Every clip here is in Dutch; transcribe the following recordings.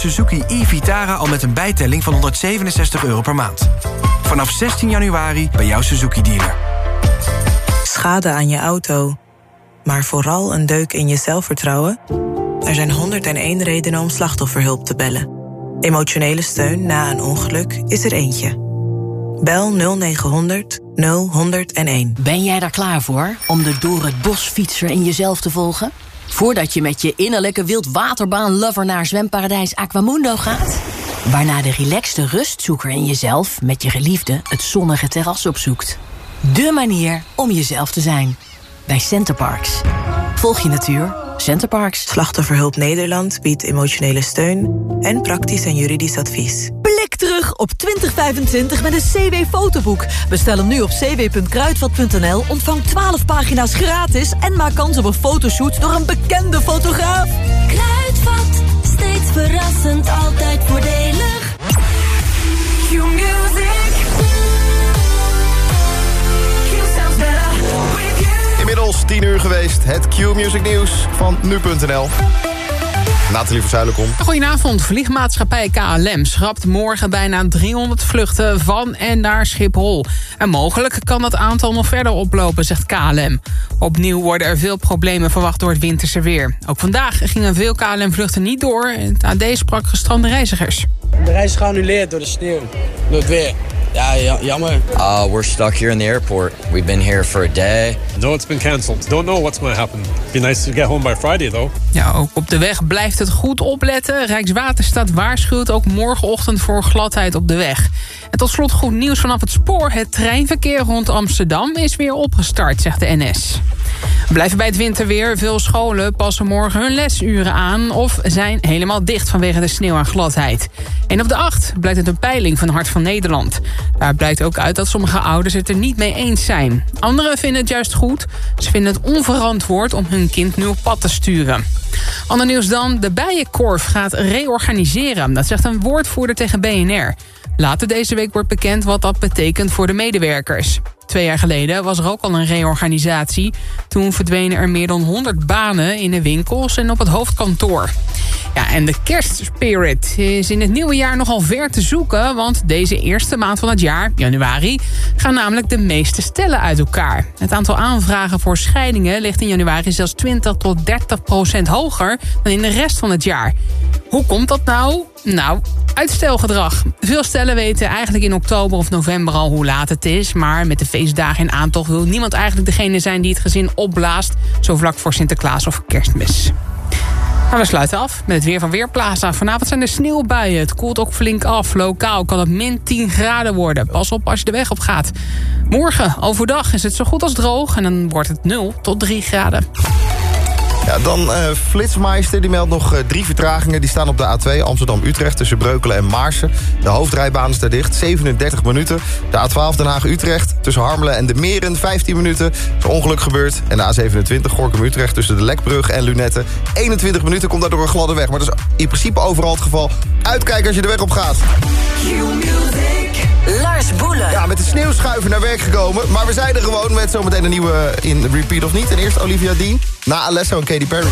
Suzuki e-Vitara al met een bijtelling van 167 euro per maand. Vanaf 16 januari bij jouw Suzuki-dealer. Schade aan je auto, maar vooral een deuk in je zelfvertrouwen? Er zijn 101 redenen om slachtofferhulp te bellen. Emotionele steun na een ongeluk is er eentje. Bel 0900 0101. Ben jij daar klaar voor om de door het bos fietser in jezelf te volgen? Voordat je met je innerlijke wildwaterbaan-lover naar zwemparadijs Aquamundo gaat? Waarna de relaxte rustzoeker in jezelf met je geliefde het zonnige terras opzoekt. De manier om jezelf te zijn. Bij Centerparks. Volg je natuur. Centerparks. Slachtofferhulp Nederland biedt emotionele steun en praktisch en juridisch advies. Op 2025 met een CW-fotoboek. Bestel hem nu op cw.kruidvat.nl, ontvang 12 pagina's gratis... en maak kans op een fotoshoot door een bekende fotograaf. Kruidvat, steeds verrassend, altijd voordelig. Inmiddels 10 uur geweest. Het Q-Music Nieuws van nu.nl. Nathalie Verzuilenkom. Goedenavond. Vliegmaatschappij KLM schrapt morgen bijna 300 vluchten van en naar Schiphol. En mogelijk kan dat aantal nog verder oplopen, zegt KLM. Opnieuw worden er veel problemen verwacht door het winterse weer. Ook vandaag gingen veel KLM-vluchten niet door. Het AD sprak gestrande reizigers. De reis is geannuleerd door de sneeuw, door het weer. Ja, ja, jammer. Uh, we're stuck here in the airport. We've been here for a day. No, it's been cancelled. Don't know what's going to happen. Be nice to get home by Friday, though. Ja, ook op de weg blijft het goed opletten. Rijkswaterstaat waarschuwt ook morgenochtend voor gladheid op de weg. En tot slot goed nieuws vanaf het spoor. Het treinverkeer rond Amsterdam is weer opgestart, zegt de NS. Blijven bij het winterweer. Veel scholen passen morgen hun lesuren aan... of zijn helemaal dicht vanwege de sneeuw en gladheid. En op de 8 blijkt het een peiling van Hart van Nederland. Daar blijkt ook uit dat sommige ouders het er niet mee eens zijn. Anderen vinden het juist goed. Ze vinden het onverantwoord om hun kind nu op pad te sturen. Ander nieuws dan, de Bijenkorf gaat reorganiseren. Dat zegt een woordvoerder tegen BNR. Later deze week wordt bekend wat dat betekent voor de medewerkers. Twee jaar geleden was er ook al een reorganisatie. Toen verdwenen er meer dan 100 banen in de winkels en op het hoofdkantoor. Ja, en de kerstspirit is in het nieuwe jaar nogal ver te zoeken... want deze eerste maand van het jaar, januari... gaan namelijk de meeste stellen uit elkaar. Het aantal aanvragen voor scheidingen ligt in januari... zelfs 20 tot 30 procent hoger dan in de rest van het jaar. Hoe komt dat nou? Nou, uitstelgedrag. Veel stellen weten eigenlijk in oktober of november al hoe laat het is... maar met de feestdagen in aantocht wil niemand eigenlijk degene zijn... die het gezin opblaast, zo vlak voor Sinterklaas of kerstmis. We sluiten af met het weer van Weerplaza. Vanavond zijn er sneeuwbuien. Het koelt ook flink af. Lokaal kan het min 10 graden worden. Pas op als je de weg op gaat. Morgen overdag is het zo goed als droog. En dan wordt het 0 tot 3 graden. Ja, dan uh, Flitsmeister, die meldt nog uh, drie vertragingen. Die staan op de A2 Amsterdam-Utrecht tussen Breukelen en Maarsen. De hoofdrijbaan is daar dicht, 37 minuten. De A12 Den Haag-Utrecht tussen Harmelen en de Meren, 15 minuten. Is ongeluk gebeurd. En de A27 Gorkum-Utrecht tussen de Lekbrug en Lunetten. 21 minuten komt daardoor een gladde weg. Maar dat is in principe overal het geval. Uitkijken als je de weg op gaat. Lars Boelen. Ja, met de sneeuwschuiven naar werk gekomen. Maar we zijn er gewoon met zometeen een nieuwe in Repeat of Niet. En eerst Olivia Dean, na Alesso en Katy Perry.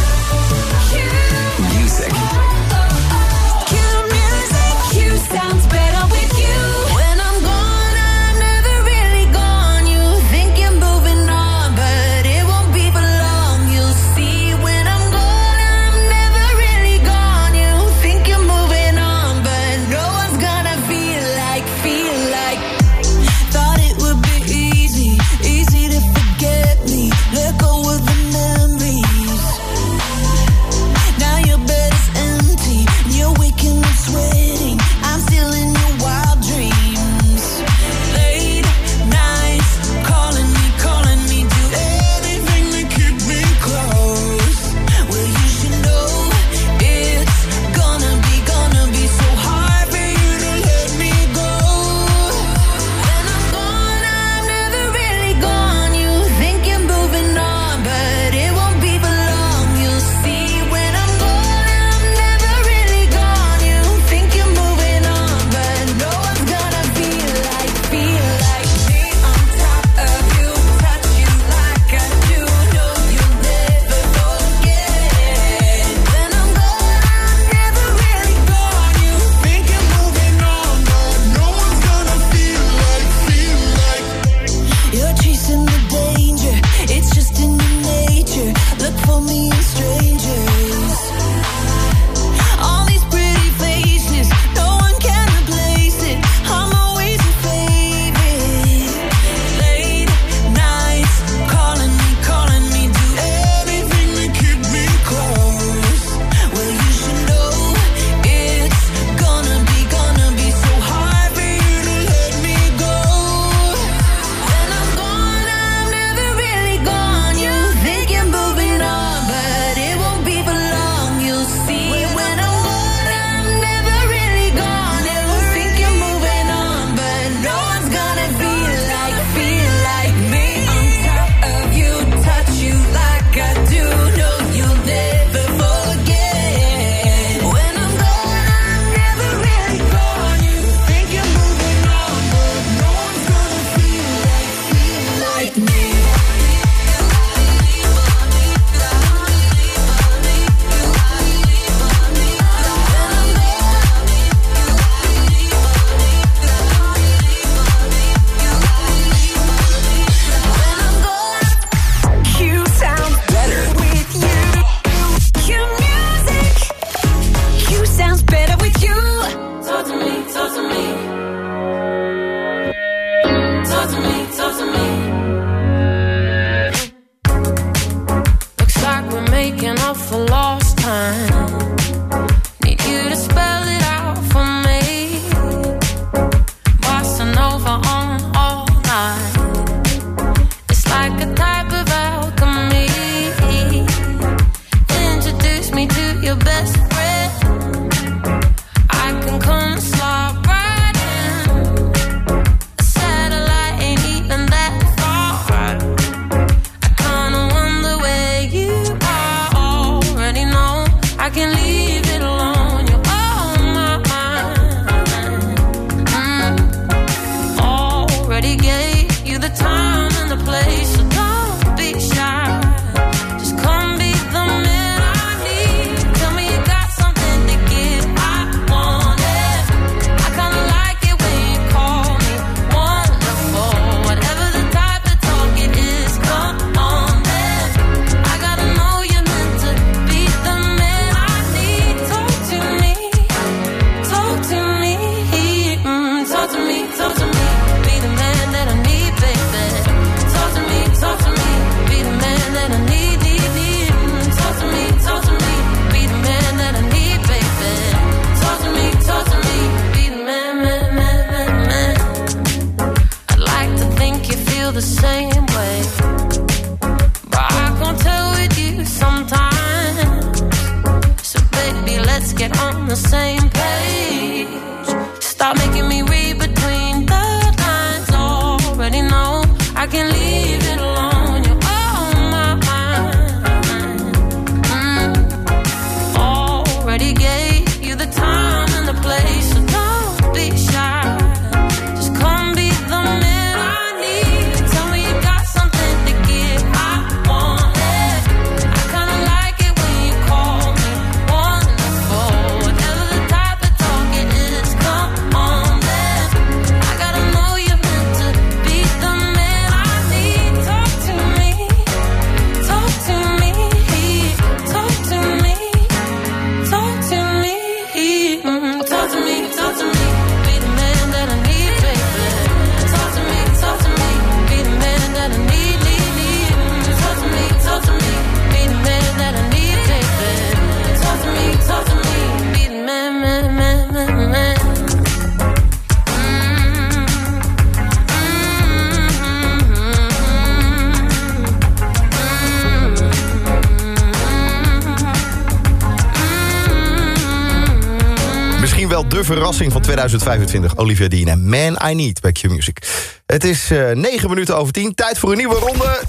Wel de verrassing van 2025. Olivia Dean en Man I Need bij Q-Music. Het is eh 9 minuten over 10. Tijd voor een nieuwe ronde.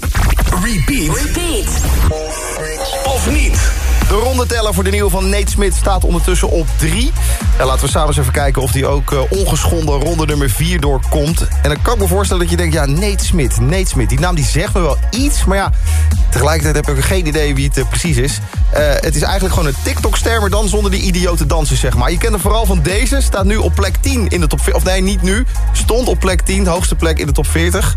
Repeat. Repeat. Of niet? De rondeteller voor de nieuwe van Nate Smit staat ondertussen op 3. En laten we samen eens even kijken of die ook eh, ongeschonden ronde nummer 4 doorkomt. En dan kan ik me voorstellen dat je denkt, ja, Nate Smit, Nate Smit. Die naam die zegt me wel iets, maar ja, tegelijkertijd heb ik geen idee wie het eh, precies is. Eh, het is eigenlijk gewoon een TikTok-ster, maar dan zonder die idiote dansers, zeg maar. Je kent hem vooral van deze, staat nu op plek 10 in de top 40. Of nee, niet nu, stond op plek 10, de hoogste plek in de top 40.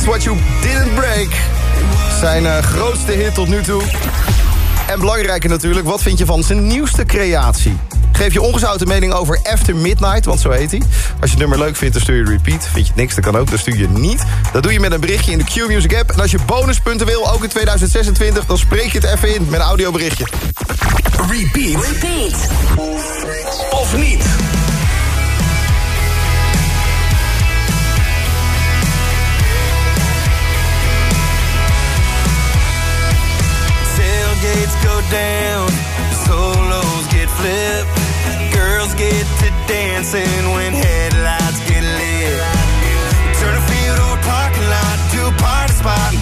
Fix What You Didn't Break. Zijn eh, grootste hit tot nu toe. En belangrijker natuurlijk, wat vind je van zijn nieuwste creatie? Geef je ongezouten mening over After Midnight, want zo heet hij. Als je het nummer leuk vindt, dan stuur je repeat. Vind je het niks, dan kan ook, dan stuur je niet. Dat doe je met een berichtje in de Q-Music app. En als je bonuspunten wil, ook in 2026, dan spreek je het even in met een audioberichtje. Repeat. Repeat. Of niet? Go down, solos get flipped, girls get to dancing when headlights get lit. Turn a field or a parking lot to a party spot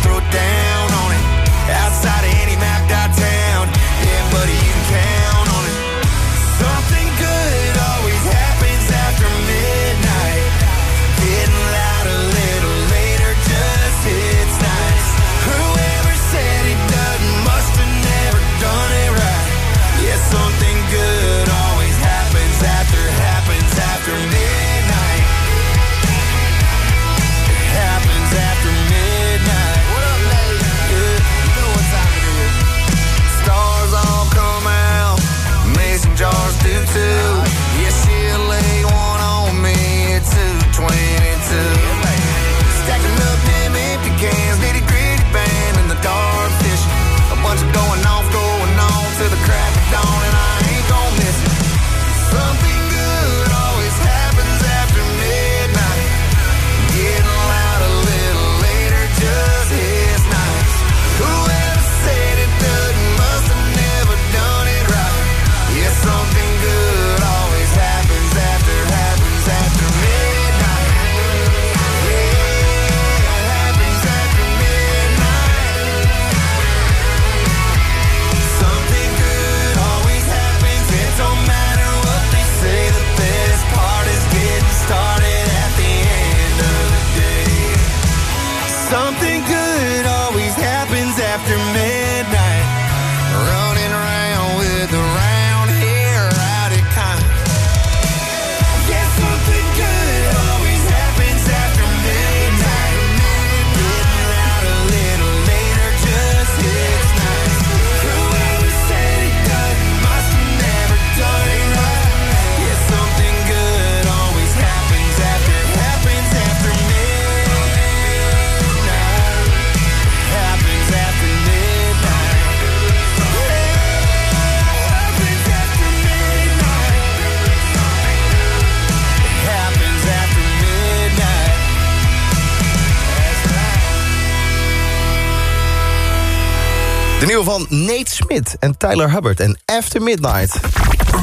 De nieuwe van Nate Smith en Tyler Hubbard en After Midnight.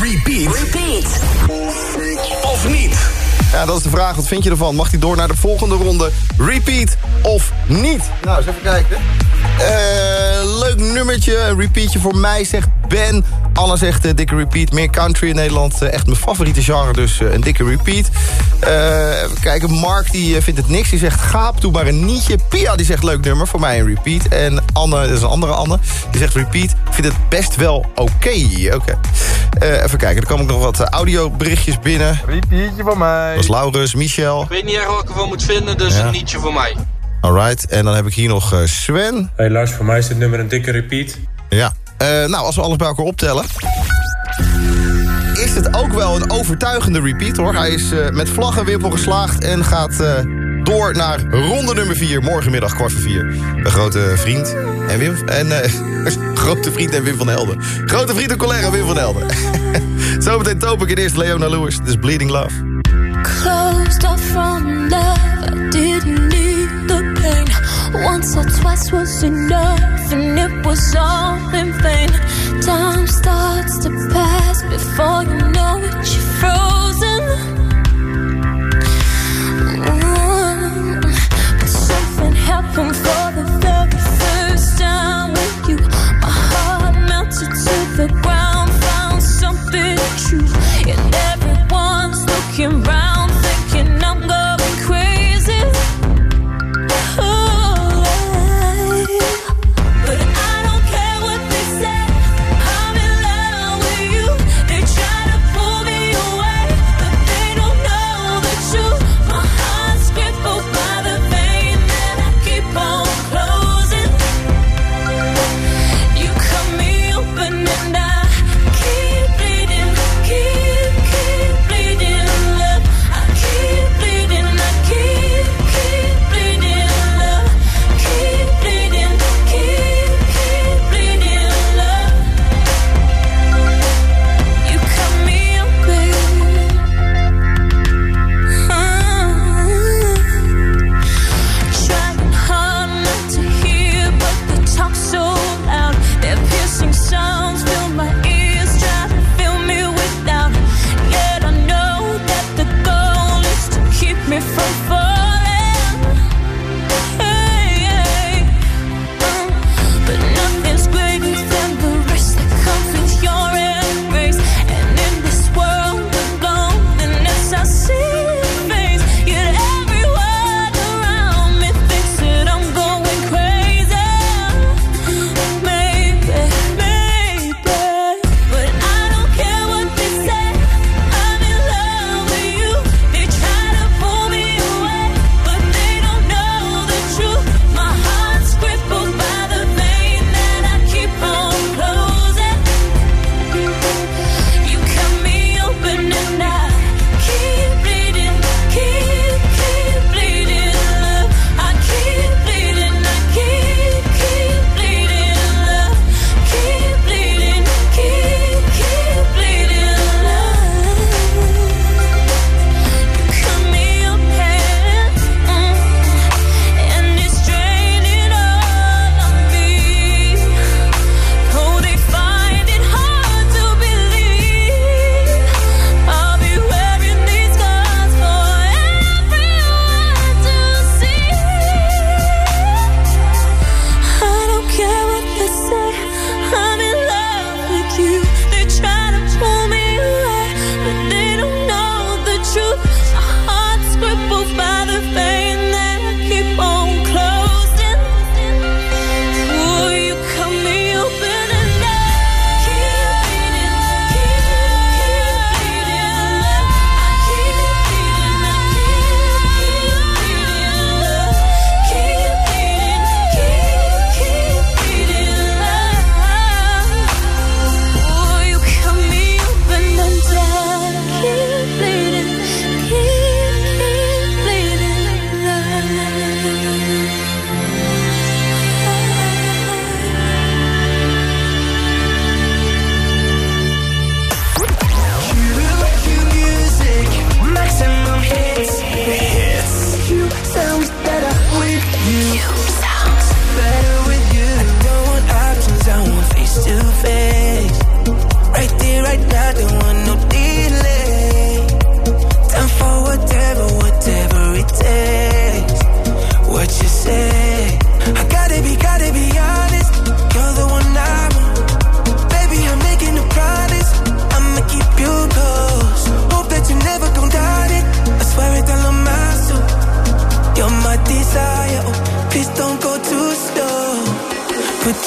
Repeat. Repeat. Of niet? Ja, dat is de vraag. Wat vind je ervan? Mag hij door naar de volgende ronde? Repeat of niet? Nou, eens even kijken. Eh, leuk nummertje. Een repeatje voor mij, zegt Ben. Anna zegt uh, dikke repeat. Meer country in Nederland. Uh, echt mijn favoriete genre, dus uh, een dikke repeat. even kijken. Mark die vindt het niks. Die zegt gaap, doe maar een nietje. Pia die zegt leuk nummer. Voor mij een repeat. En Anne, dat is een andere Anne. Die zegt repeat. Vindt het best wel oké. Okay. Oké. Okay. even kijken. Er komen nog wat audioberichtjes binnen. Repeatje voor mij. Dat was Laurens, Michel. Ik weet niet echt wat ik ervan moet vinden, dus ja. een nietje voor mij. Alright, en dan heb ik hier nog Sven. Hey Lars, voor mij is dit nummer een dikke repeat. Ja, uh, nou als we alles bij elkaar optellen... is het ook wel een overtuigende repeat hoor. Hij is uh, met vlag en wimpel geslaagd en gaat door naar ronde nummer 4. Morgenmiddag kwart voor vier. Een grote vriend en Wim... En, grote vriend en Wim van Helden. Grote vriend en collega Wim van Helden. Zometeen Topic in eerst Leona Lewis. Is Bleeding Love. From Once or twice was enough, and it was all in vain. Time starts to pass before you know it, you're frozen. Mm. But something happened for the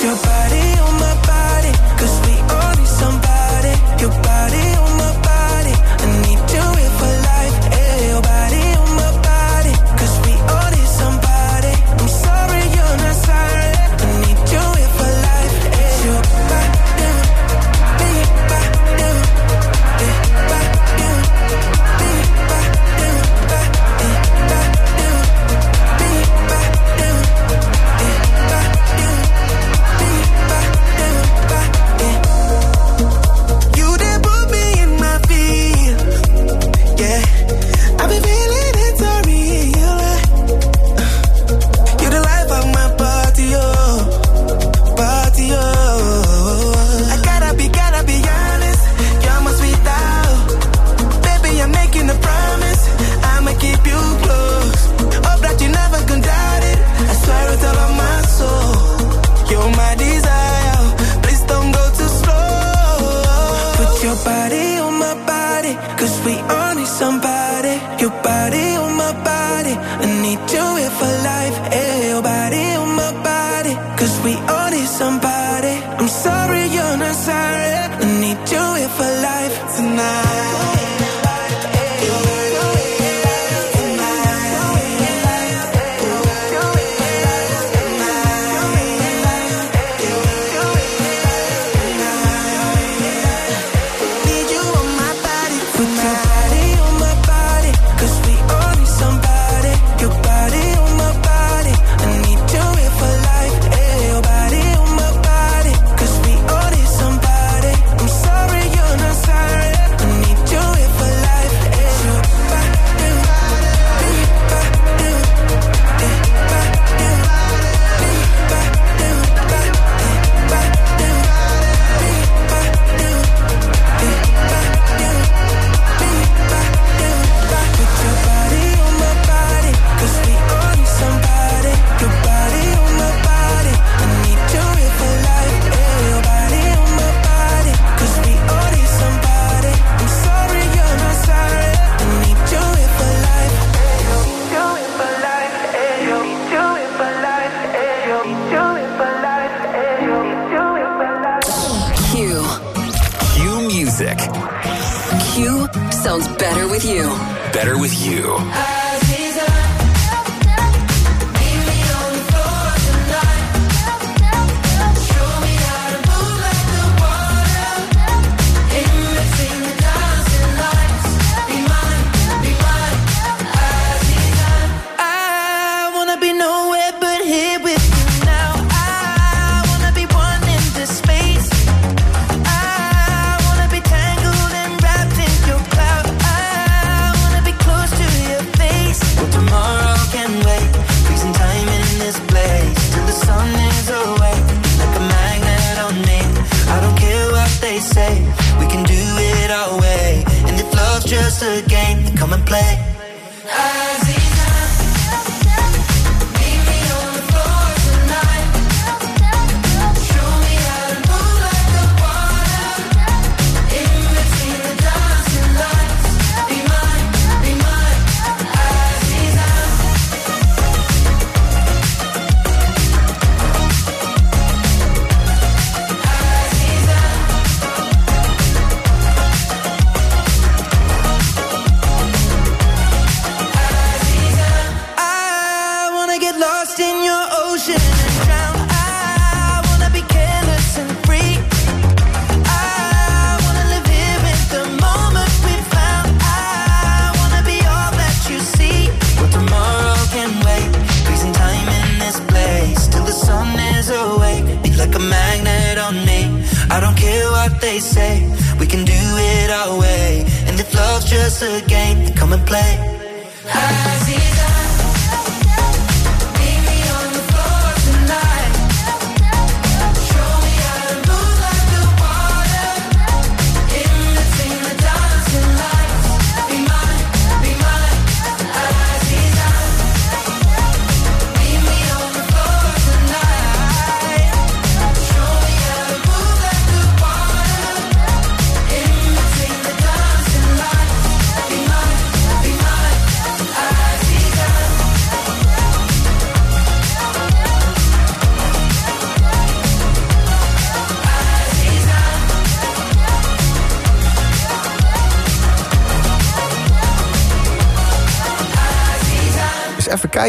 Your body on my body, cause we all need somebody. Your body on my body.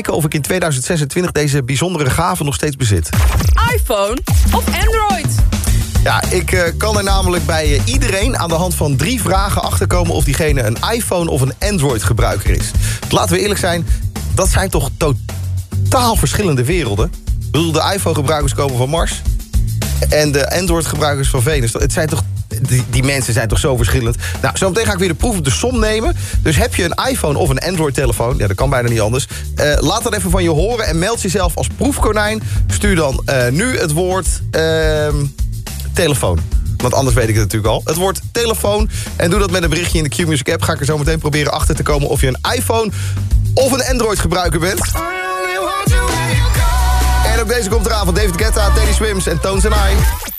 Kijken of ik in 2026 deze bijzondere gave nog steeds bezit. iPhone of Android? Ja, ik eh, kan er namelijk bij eh, iedereen aan de hand van drie vragen achterkomen... of diegene een iPhone of een Android-gebruiker is. Laten we eerlijk zijn, dat zijn toch totaal verschillende werelden. Ik bedoel, de iPhone-gebruikers komen van Mars... en de Android-gebruikers van Venus. Het zijn toch die, die, mensen zijn toch zo verschillend. Nou, zometeen ga ik weer de proef op de som nemen. Dus heb je een iPhone of een Android-telefoon... ja, dat kan bijna niet anders. Uh, laat dat even van je horen en meld jezelf als proefkonijn. Stuur dan uh, nu het woord uh, telefoon. Want anders weet ik het natuurlijk al. Het woord telefoon. En doe dat met een berichtje in de Q-Music app. Ga ik er zo meteen proberen achter te komen... of je een iPhone of een Android-gebruiker bent. En ook deze komt eraan van David Guetta, Teddy Swims en Tones and I.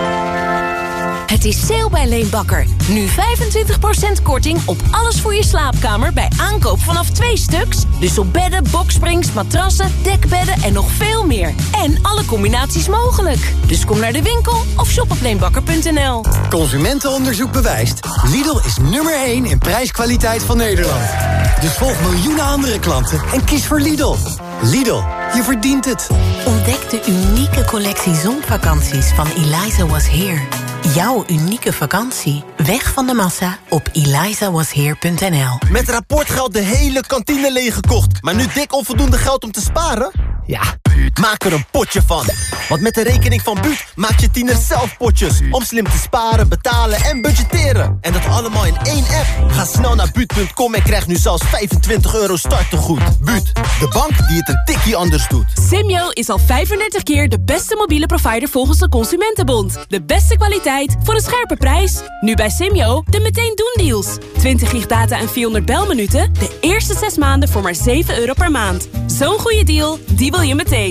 Het is sale bij Leenbakker. Nu 25% korting op alles voor je slaapkamer bij aankoop vanaf twee stuks. Dus op bedden, boksprings, matrassen, dekbedden en nog veel meer. En alle combinaties mogelijk. Dus kom naar de winkel of shop op leenbakker.nl. Consumentenonderzoek bewijst. Lidl is nummer 1 in prijskwaliteit van Nederland. Dus volg miljoenen andere klanten en kies voor Lidl. Lidl, je verdient het. Ontdek de unieke collectie zonvakanties van Eliza Was Here. Jouw unieke vakantie. Weg van de massa op elizawasheer.nl. Met rapportgeld de hele kantine leeggekocht. Maar nu dik onvoldoende geld om te sparen? Ja, maak er een potje van. Want met de rekening van Buut maak je tiener zelf potjes. Om slim te sparen, betalen en budgetteren. En dat allemaal in één app. Ga snel naar Buut.com en krijg nu zelfs 25 euro startegoed. Buut, de bank die het een tikje anders doet. Simyo is al 35 keer de beste mobiele provider volgens de Consumentenbond. De beste kwaliteit voor een scherpe prijs. Nu bij Simyo de meteen doen deals. 20 gig data en 400 belminuten. De eerste 6 maanden voor maar 7 euro per maand. Zo'n goede deal, die wil je meteen.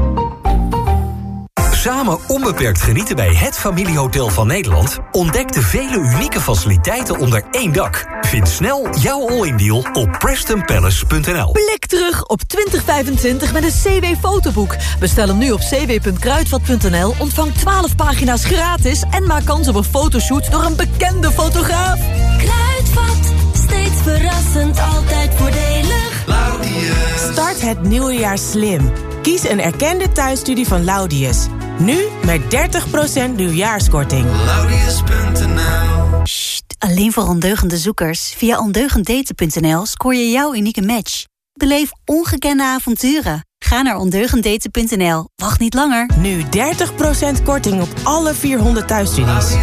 Samen onbeperkt genieten bij het familiehotel van Nederland? Ontdek de vele unieke faciliteiten onder één dak. Vind snel jouw all-in deal op prestonpalace.nl. Blik terug op 2025 met een CW-fotoboek. Bestel hem nu op cw.kruidvat.nl, ontvang 12 pagina's gratis... en maak kans op een fotoshoot door een bekende fotograaf. Kruidvat, steeds verrassend, altijd voordelig. Start het nieuwe jaar slim. Kies een erkende thuisstudie van Laudius. Nu met 30% nieuwjaarskorting. Laudius.nl Alleen voor ondeugende zoekers. Via ondeugenddaten.nl scoor je jouw unieke match. Beleef ongekende avonturen. Ga naar ondeugenddaten.nl. Wacht niet langer. Nu 30% korting op alle 400 thuisstudies.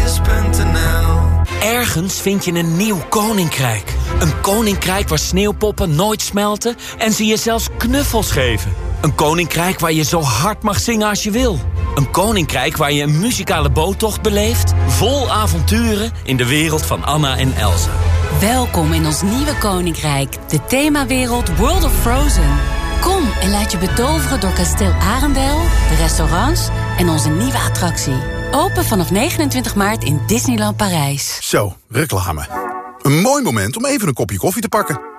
Ergens vind je een nieuw koninkrijk. Een koninkrijk waar sneeuwpoppen nooit smelten... en ze je zelfs knuffels geven. Een koninkrijk waar je zo hard mag zingen als je wil. Een koninkrijk waar je een muzikale boottocht beleeft... vol avonturen in de wereld van Anna en Elsa. Welkom in ons nieuwe koninkrijk, de themawereld World of Frozen. Kom en laat je betoveren door kasteel Arendel, de restaurants en onze nieuwe attractie. Open vanaf 29 maart in Disneyland Parijs. Zo, reclame. Een mooi moment om even een kopje koffie te pakken.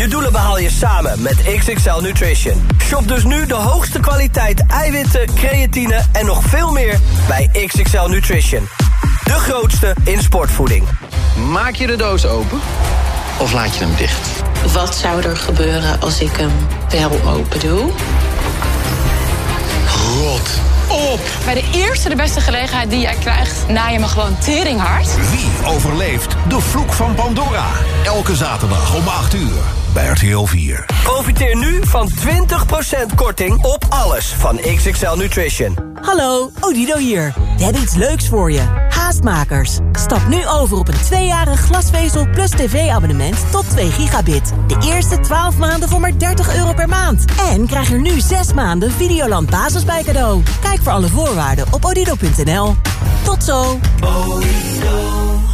Je doelen behaal je samen met XXL Nutrition. Shop dus nu de hoogste kwaliteit eiwitten, creatine en nog veel meer bij XXL Nutrition. De grootste in sportvoeding. Maak je de doos open of laat je hem dicht? Wat zou er gebeuren als ik hem wel open doe? Rot op! Bij de eerste de beste gelegenheid die jij krijgt, na je me gewoon teringhard. Wie overleeft de vloek van Pandora? Elke zaterdag om 8 uur bij RTL 4. Profiteer nu van 20% korting op alles van XXL Nutrition. Hallo, Odido hier. We hebben iets leuks voor je. Haastmakers. Stap nu over op een tweejarig glasvezel plus tv-abonnement tot 2 gigabit. De eerste 12 maanden voor maar 30 euro per maand. En krijg er nu 6 maanden Videoland Basis bij cadeau. Kijk voor alle voorwaarden op odido.nl. Tot zo.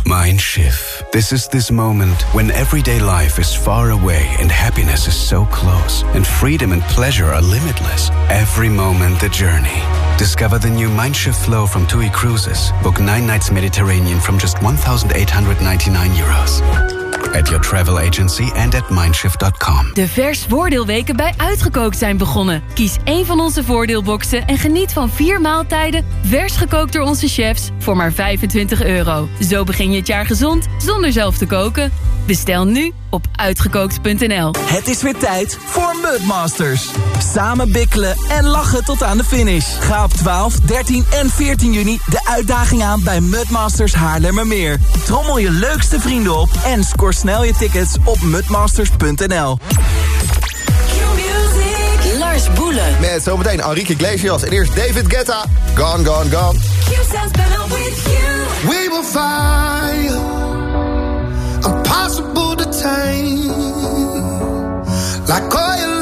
Mindshift. This is this moment when everyday life is far away and happiness is so close, and freedom and pleasure are limitless. Every moment the journey. Discover the new Mindshift flow from TUI Cruises. Book nine nights Mediterranean from just 1,899 euros. At your travel agency and at mindshift.com. De vers voordeelweken bij Uitgekookt zijn begonnen. Kies één van onze voordeelboxen en geniet van vier maaltijden... vers gekookt door onze chefs voor maar 25 euro. Zo begin je het jaar gezond zonder zelf te koken. Bestel nu op uitgekookt.nl. Het is weer tijd voor Mudmasters. Samen bikkelen en lachen tot aan de finish. Ga op 12, 13 en 14 juni de uitdaging aan bij Mudmasters Haarlemmermeer. Trommel je leukste vrienden op en score snel je tickets op mudmasters.nl. Lars Boelen. Met zometeen Enrique Iglesias en eerst David Guetta. Gone, gone, gone. We will find impossible to tame, like oil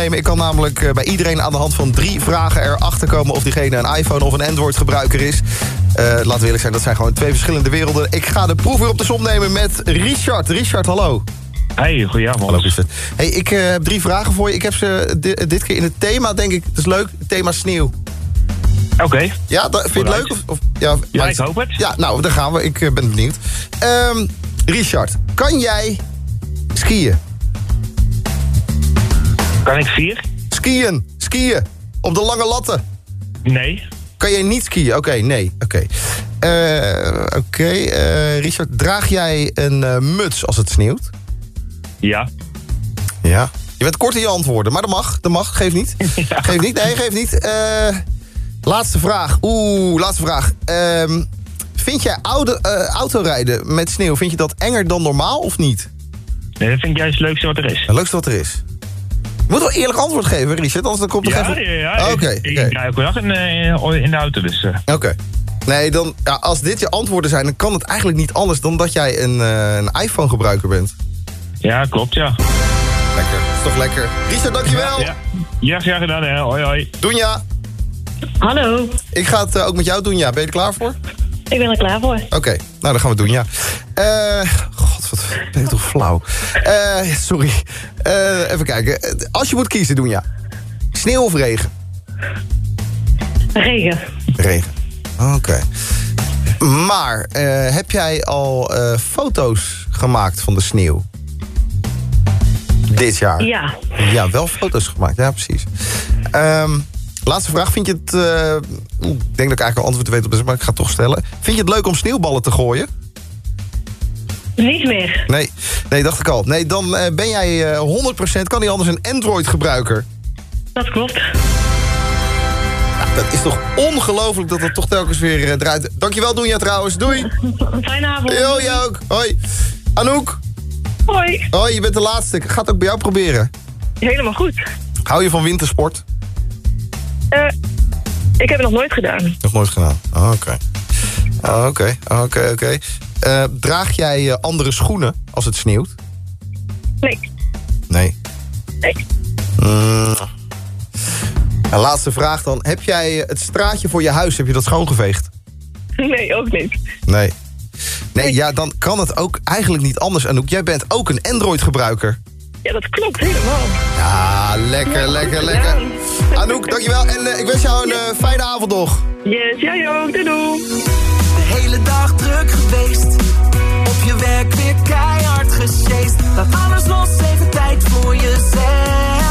Ik kan namelijk eh, bij iedereen aan de hand van drie vragen erachter komen... of diegene een iPhone of een Android gebruiker is. Eh, laten we eerlijk zijn, dat zijn gewoon twee verschillende werelden. Ik ga de proef weer op de som nemen met Richard. Richard, hallo. Hey, goedenavond. Hallo Richard. Hey, ik eh, heb drie vragen voor je. Ik heb ze di- dit keer in het thema, denk ik. Het is leuk, het thema sneeuw. Oké. Ja, vind je het leuk? Of, of, ja, Ja, ik hoop het. Ja, nou, daar gaan we. Ik ben benieuwd. Ehm, Richard, kan jij skiën? Kan ik vier? Skiën, skiën. Op de lange latten. Nee. Kan jij niet skiën? Oké, nee. Oké. Eh, Oké, eh, Richard, draag jij een eh, muts als het sneeuwt? Ja. Ja. Je bent kort in je antwoorden, maar dat mag. Dat mag, geef niet. Geef niet, nee, geef niet. Laatste vraag. Oeh, laatste vraag. Ehm, vind jij oude, autorijden met sneeuw, vind je dat enger dan normaal of niet? Nee, dat vind ik juist het leukste wat er is. Het leukste wat er is. Je moet wel eerlijk antwoord geven, Richard, anders dan komt er Ja, geen... ja, ja. Oké, Ik, ik oké. rij ook dag in, eh, in de auto, dus... eh, Oké. Nee, dan, ja, als dit je antwoorden zijn, dan kan het eigenlijk niet anders dan dat jij een, eh, een iPhone-gebruiker bent. Ja, klopt, ja. Lekker, is toch lekker. Richard, dankjewel. Ja, ja graag gedaan, hè. Hoi, hoi. Doenja. Hallo. Ik ga het ook met jou doen, ja. Ben je er klaar voor? Ik ben er klaar voor. Oké, nou dan gaan we doen, ja. Eh, God, wat ben ik toch flauw. Eh, sorry. Eh, even kijken. Als je moet kiezen, doen ja. Sneeuw of regen? Regen. Regen. Oké. Maar, heb jij al foto's gemaakt van de sneeuw? Dit jaar? Ja. Ja, wel foto's gemaakt. Ja, precies. Ehm, laatste vraag. Vind je het... eh, ik denk dat ik eigenlijk al antwoord weet op maar ik ga het toch stellen. Vind je het leuk om sneeuwballen te gooien? Niet meer. Nee. Nee, dacht ik al. Nee, dan eh, ben jij eh 100%, kan niet anders, een Android-gebruiker. Dat klopt. Dat is toch ongelooflijk dat het toch telkens weer eh, draait. Dankjewel, Doenja trouwens. Doei. Fijne avond. Yo, jij ook. Hoi. Anouk. Hoi. Hoi, je bent de laatste. Ik ga het ook bij jou proberen. Helemaal goed. Hou je van wintersport? Eh, ik heb het nog nooit gedaan. Nog nooit gedaan. Oh, Oké. Oh, Oké, oké, oké. Eh, Draag jij eh, andere schoenen als het sneeuwt? Nee. Nee. Nee. Mm. En laatste vraag dan. Heb jij het straatje voor je huis, heb je dat schoongeveegd? Nee, ook niet. Nee. Nee, ja, dan kan het ook eigenlijk niet anders. Anouk, jij bent ook een Android-gebruiker. Ja, dat klopt helemaal. Ja, lekker, lekker, lekker. Anouk, dankjewel. En eh, ik wens jou een eh, fijne avond nog. Yes, jij ook. Doei doei. De hele dag druk geweest. Op je werk weer keihard gesjeest. Laat alles los, even tijd voor jezelf.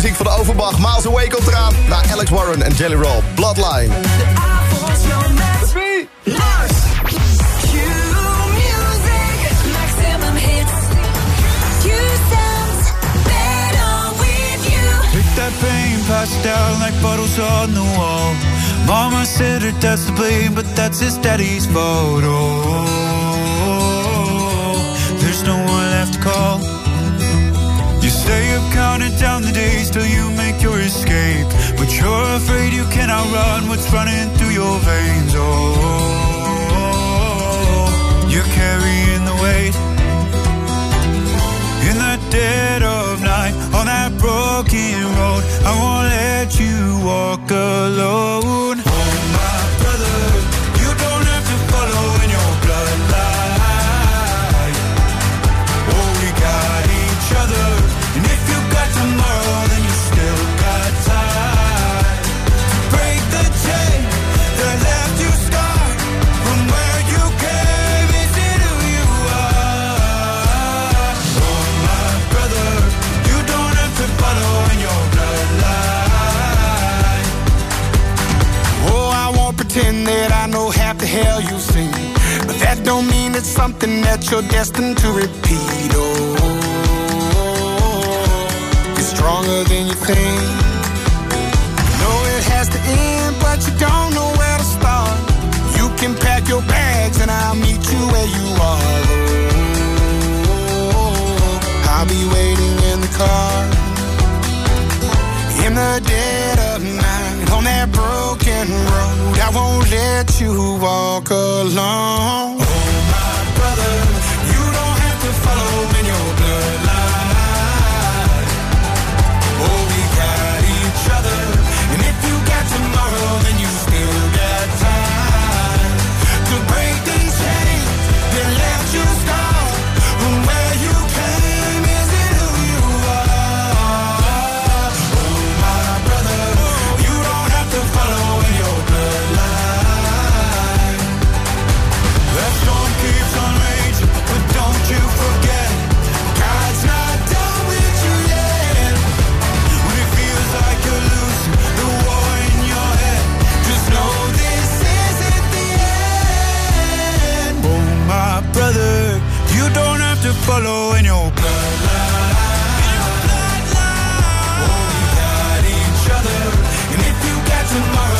Muziek van Overbach. Miles Away komt eraan. Na Alex Warren en Jelly Roll. Bloodline. De met Lars. That pain, pass it down like bottles on the wall. Mama said her dad's to blame, but that's his daddy's. Oh, there's no one left to call. Stay up counting down the days till you make your escape. But you're afraid you cannot run what's running through your veins. Oh, you're carrying the weight. In the dead of night, on that broken road, I won't let you walk alone. It's something that you're destined to repeat. Oh, it's stronger than you think. Know it has to end, but you don't know where to start. You can pack your bags and I'll meet you where you are. Oh, I'll be waiting in the car in the dead of night on that broken road. I won't let you walk alone. To follow in your bloodline. Oh, we got each other, and if you got tomorrow,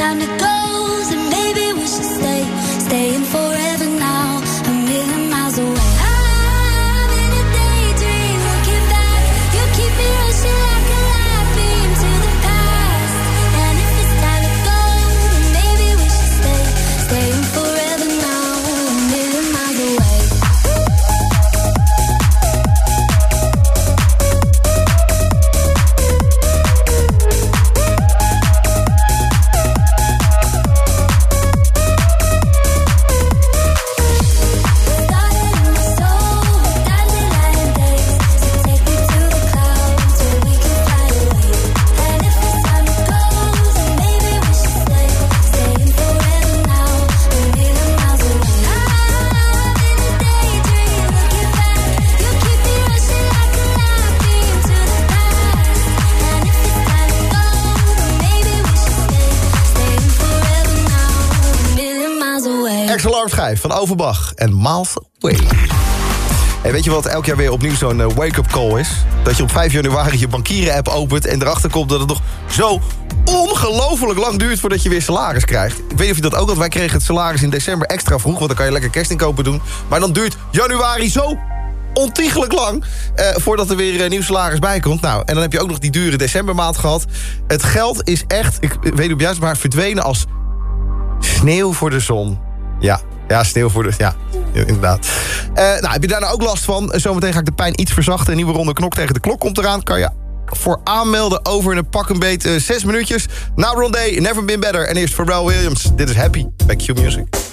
It's van Overbach en Miles Away. En weet je wat elk jaar weer opnieuw zo'n eh, wake-up call is? Dat je op 5 januari je bankieren-app opent... en erachter komt dat het nog zo ongelooflijk lang duurt voordat je weer salaris krijgt. Ik weet niet of je dat ook had. Wij kregen het salaris in december extra vroeg... want dan kan je lekker kerstinkopen doen. Maar dan duurt januari zo ontiegelijk lang eh, voordat er weer eh, nieuw salaris bij komt. Nou, en dan heb je ook nog die dure decembermaand gehad. Het geld is echt, ik weet het juist, maar verdwenen als sneeuw voor de zon. Ja, ja, sneeuw. Ja, inderdaad. Eh, nou, heb je daar nou ook last van? Zometeen ga ik de pijn iets verzachten. Een nieuwe ronde knok tegen de klok komt eraan. Kan je voor aanmelden over een pak een beet eh, zes minuutjes. Now Rondé, Never Been Better. En eerst Pharrell Williams. Dit is Happy bij Q Music.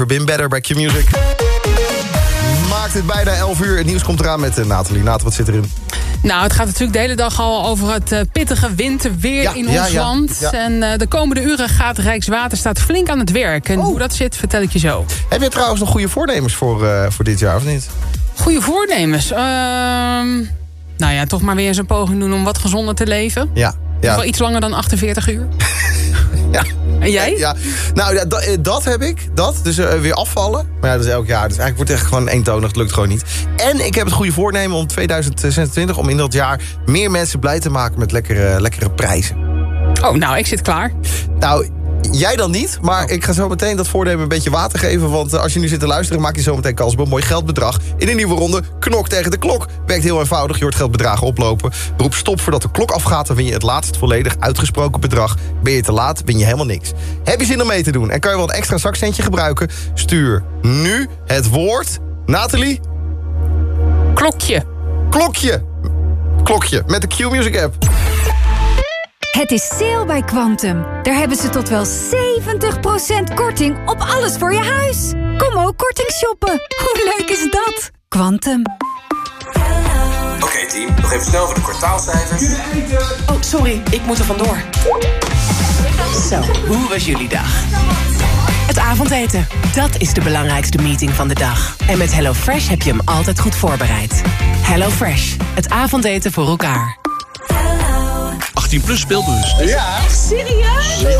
Never been better bij Q-Music. Maakt het bijna 11 uur. Het nieuws komt eraan met eh, Nathalie. Nathalie, wat zit erin? Nou, het gaat natuurlijk de hele dag al over het eh, pittige winterweer Ja, in ons ja, land. En eh, de komende uren gaat Rijkswaterstaat flink aan het werk. Oh. En hoe dat zit, vertel ik je zo. Heb je trouwens nog goede voornemens voor, voor dit jaar, of niet? Goede voornemens. Ehm, nou ja, toch maar weer eens een poging doen om wat gezonder te leven. Ja. ja. Wel iets langer dan 48 uur. En jij? Ja, nou, ja, dat, eh, dat heb ik. Dat, dus eh, weer afvallen. Maar ja, dat is elk jaar. Dus eigenlijk wordt het echt gewoon eentonig. Het lukt gewoon niet. En ik heb het goede voornemen om 2026... om in dat jaar meer mensen blij te maken met lekkere, lekkere prijzen. Oh, nou, ik zit klaar. Nou, jij dan niet. Maar ik ga zo meteen dat voornemen een beetje water geven. Want eh, als je nu zit te luisteren, maak je zo meteen kans op een mooi geldbedrag. In een nieuwe ronde, knok tegen de klok. Werkt heel eenvoudig, je hoort geldbedragen oplopen. Roep stop voordat de klok afgaat, dan win je het laatst volledig uitgesproken bedrag. Ben je te laat, win je helemaal niks. Heb je zin om mee te doen en kan je wel een extra zakcentje gebruiken? Stuur nu het woord... Nathalie? Klokje. Klokje. Klokje, met de Q-Music app. Het is sale bij Quantum. Daar hebben ze tot wel 70% korting op alles voor je huis. Kom ook korting shoppen. Hoe leuk is dat? Quantum. Oké team, nog even snel voor de kwartaalcijfers. Oh, sorry, ik moet er vandoor. Zo, hoe was jullie dag? Het avondeten, dat is de belangrijkste meeting van de dag. En met HelloFresh heb je hem altijd goed voorbereid. HelloFresh, het avondeten voor elkaar. 18 plus speelbus. Ja. Echt serieus?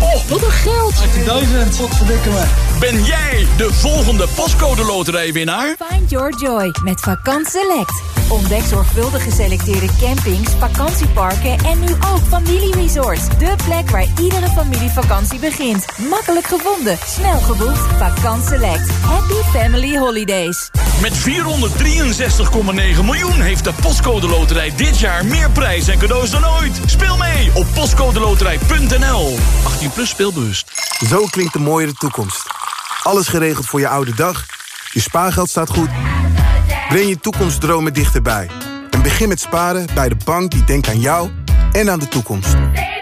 Oh, wat een geld. 18.000, wat verdikken me. Ben jij de volgende postcode loterijwinnaar? Find your joy met Vakant Select. Ontdek zorgvuldig geselecteerde campings, vakantieparken en nu ook familieresorts. De plek waar iedere familievakantie begint. Makkelijk gevonden, snel geboekt. Vakant Select. Happy Family Holidays. Met 463,9 miljoen heeft de postcode loterij dit jaar meer prijs en cadeaus dan ooit. Speel mee op postcodeloterij.nl. 18 plus speelbewust. Zo klinkt de mooiere toekomst. Alles geregeld voor je oude dag. Je spaargeld staat goed. Breng je toekomstdromen dichterbij. En begin met sparen bij de bank die denkt aan jou en aan de toekomst.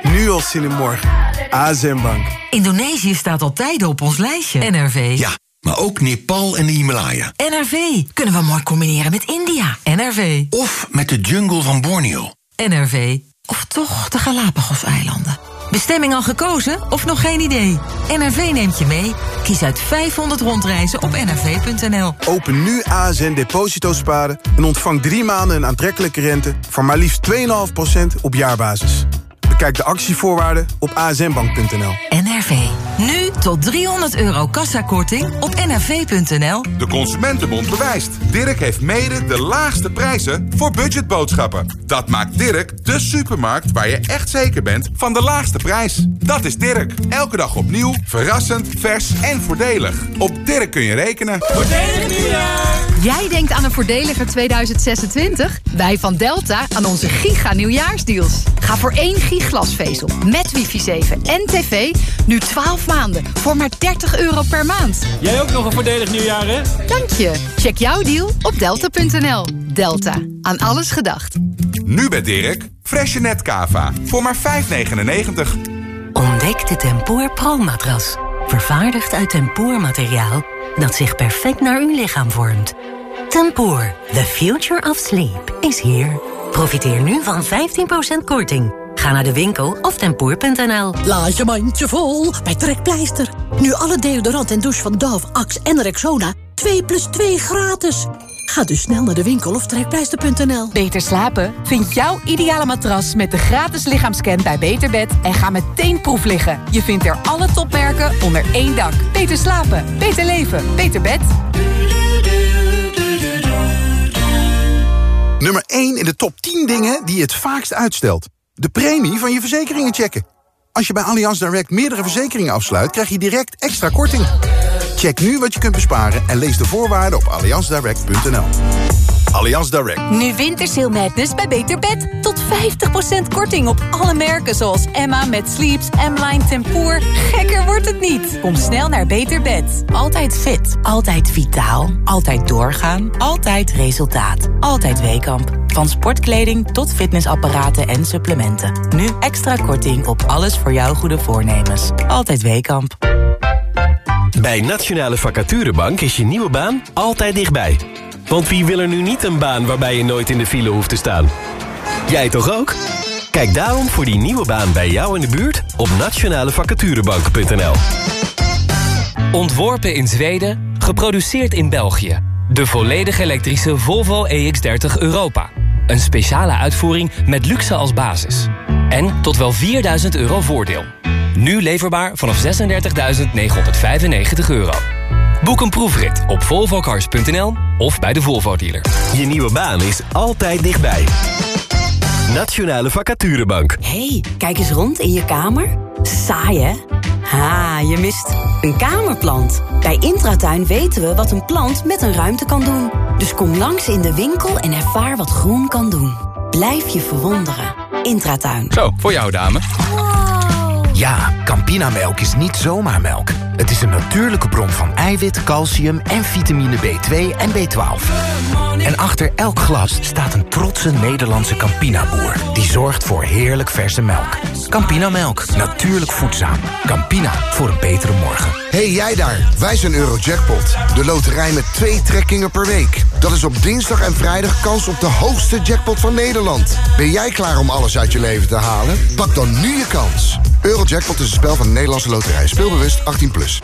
Nu al zin in morgen. ASM Bank. Indonesië staat al tijden op ons lijstje. NRV. Ja, maar ook Nepal en de Himalaya. NRV. Kunnen we mooi combineren met India. NRV. Of met de jungle van Borneo. NRV. Of toch de Galapagos-eilanden. Bestemming al gekozen of nog geen idee? NRV neemt je mee. Kies uit 500 rondreizen op nrv.nl. Open nu ASN Deposito Sparen en ontvang drie maanden een aantrekkelijke rente... van maar liefst 2,5% op jaarbasis. Bekijk de actievoorwaarden op asnbank.nl. NRV. Nu tot 300 euro kassakorting op nrv.nl. De Consumentenbond bewijst. Dirk heeft mede de laagste prijzen voor budgetboodschappen. Dat maakt Dirk de supermarkt waar je echt zeker bent van de laagste prijs. Dat is Dirk. Elke dag opnieuw, verrassend, vers en voordelig. Op Dirk kun je rekenen. Voordelig nieuwjaar! Jij denkt aan een voordeliger 2026? Wij van Delta aan onze giga nieuwjaarsdeals. Ga voor één giglasvezel met wifi 7 en tv nu 12 maanden voor maar 30 euro per maand. Jij ook nog een voordelig nieuwjaar, hè? Dank je. Check jouw deal op delta.nl. Delta. Aan alles gedacht. Nu bij Dirk, Fresje Net Cava voor maar 5,99. Ontdek de Tempoor Pro-matras. Vervaardigd uit tempoormateriaal dat zich perfect naar uw lichaam vormt. Tempoor, the future of sleep, is here. Profiteer nu van 15% korting. Ga naar de winkel of tempoor.nl. Laat je mandje vol bij Trekpleister. Nu alle deodorant en douche van Dove, Axe en Rexona 2 plus 2 gratis. Ga dus snel naar de winkel of trekpleister.nl. Beter slapen? Vind jouw ideale matras met de gratis lichaamscan bij Beterbed en ga meteen proef liggen. Je vindt er alle topmerken onder één dak. Beter slapen, beter leven, beter bed. Nummer 1 in de top 10 dingen die je het vaakst uitstelt. De premie van je verzekeringen checken. Als je bij Allianz Direct meerdere verzekeringen afsluit... krijg je direct extra korting. Check nu wat je kunt besparen en lees de voorwaarden op allianzdirect.nl. Allianz Direct. Nu Wintersail Madness bij Beter Bed. Tot 50% korting op alle merken zoals Emma met Sleeps, M-Line Tempoor. Gekker wordt het niet. Kom snel naar Beter Bed. Altijd fit, altijd vitaal, altijd doorgaan, altijd resultaat. Altijd Weekamp. Van sportkleding tot fitnessapparaten en supplementen. Nu extra korting op alles voor jouw goede voornemens. Altijd Weekamp. Bij Nationale Vacaturebank is je nieuwe baan altijd dichtbij. Want wie wil er nu niet een baan waarbij je nooit in de file hoeft te staan? Jij toch ook? Kijk daarom voor die nieuwe baan bij jou in de buurt op nationalevacaturebank.nl. Ontworpen in Zweden, geproduceerd in België. De volledig elektrische Volvo EX30 Europa. Een speciale uitvoering met luxe als basis. En tot wel 4000 euro voordeel. Nu leverbaar vanaf 36.995 euro. Boek een proefrit op volvocars.nl of bij de Volvo dealer. Je nieuwe baan is altijd dichtbij. Nationale Vacaturebank. hey, kijk eens rond in je kamer. Saai, hè? Ha, je mist een kamerplant. Bij Intratuin weten we wat een plant met een ruimte kan doen. Dus kom langs in de winkel en ervaar wat groen kan doen. Blijf je verwonderen. Intratuin. Zo, voor jou dame. Ja, Campinamelk is niet zomaar melk. Het is een natuurlijke bron van eiwit, calcium en vitamine B2 en B12. En achter elk glas staat een trotse Nederlandse Campina-boer... die zorgt voor heerlijk verse melk. Campinamelk, natuurlijk voedzaam. Campina, voor een betere morgen. hey, jij daar, wij zijn Eurojackpot. De loterij met twee trekkingen per week. Dat is op dinsdag en vrijdag kans op de hoogste jackpot van Nederland. Ben jij klaar om alles uit je leven te halen? Pak dan nu je kans. Eurojackpot is een spel van de Nederlandse loterij. Speelbewust 18+. Plus.